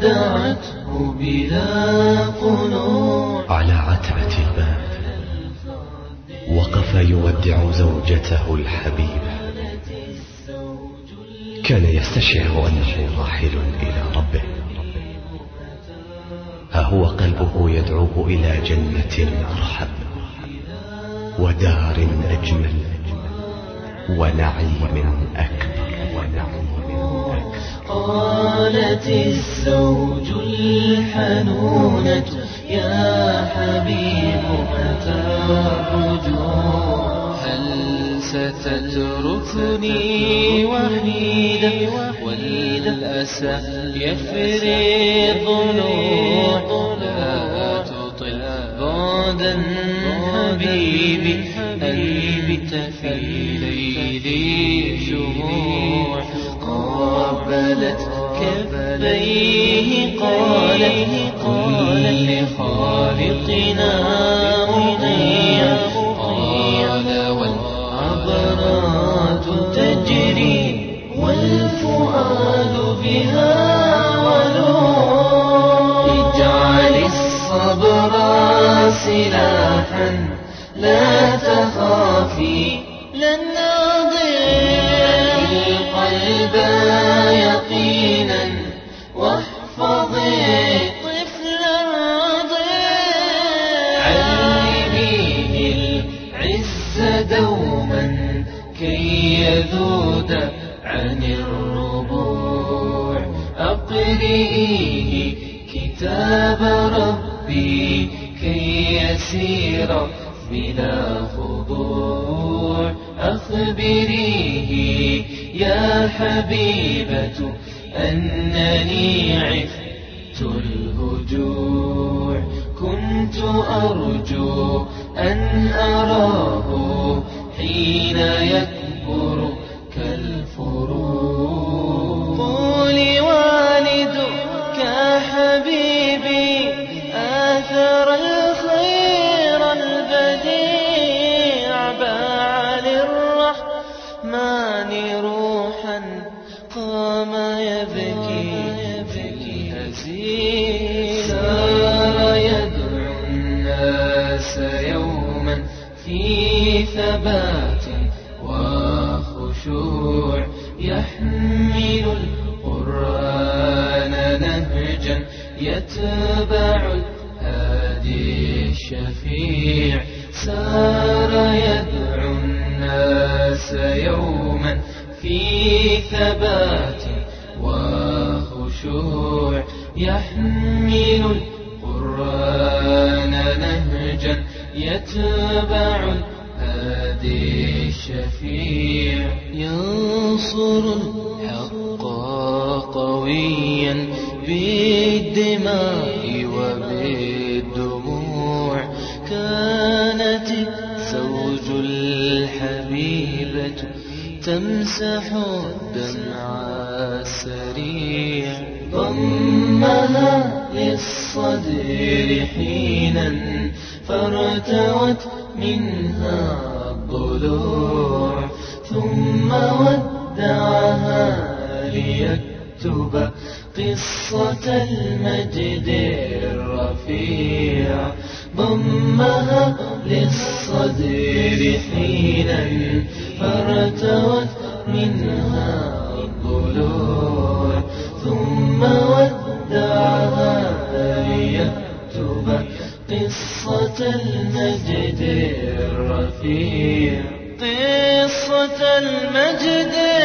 ودعته بلا قنوع. على عتبة الباب وقف يودع زوجته الحبيبة كان يستشعر أنه راحل إلى ربه. ها هو قلبه يدعوه إلى جنة أرحب ودار أجمل ونعيم أكبر ونعيم قالت الزوج الحنونة يا حبيب متى الرجوع. هل ستتركني وحيدا؟ والأسى يفرض ضلوع لا تطل بعدا حبيبي أنت في ليلي شموع قابلت كفيه قالت قل لخالقنا أطيع قال والعبرات تجري والفؤاد بها ولوع اجعل الصبر سلاحا لا تخافي لن نضيع القلب يذود عن الربوع. أقرئيه كتاب ربي كي يسير بلا خضوع أخبريه يا حبيبة أنني عفت الهجوع. كنت أرجو أن أراه حين يكبر حبيبي آثر الخير البديع باع للرحمن روحا قام يبكي يبكي هزيلا. سار يدعو الناس يوما في ثبات وخشوع يحمل القرآن يتبع الهادي الشفيع. سار يدعو الناس يوما في ثبات وخشوع. يحمل القرآن نهجا يتبع الهادي الشفيع. ينصر الحق قويا. بالدماء وبالدموع كانت الزوج الحبيبة تمسح الدمع السريع ضمها للصدر حينا فارتوت منها الضلوع ثم ودعها ليكتب قصة المجد الرفيع. ضمها للصدر حينا فارتوت منها الضلوع. ثم ودعها ليكتب قصة المجد الرفيع. قصة المجد